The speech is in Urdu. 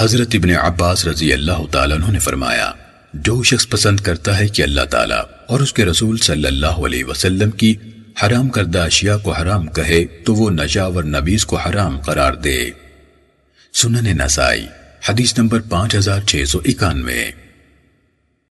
حضرت ابن عباس رضی اللہ تعالیٰ عنہ نے فرمایا، جو شخص پسند کرتا ہے کہ اللہ تعالیٰ اور اس کے رسول صلی اللہ علیہ وسلم کی حرام کردہ اشیاء کو حرام کہے، تو وہ نجاور نبیز کو حرام قرار دے۔ سنن نسائی، حدیث نمبر پانچ ہزار چھ سو اکانوے۔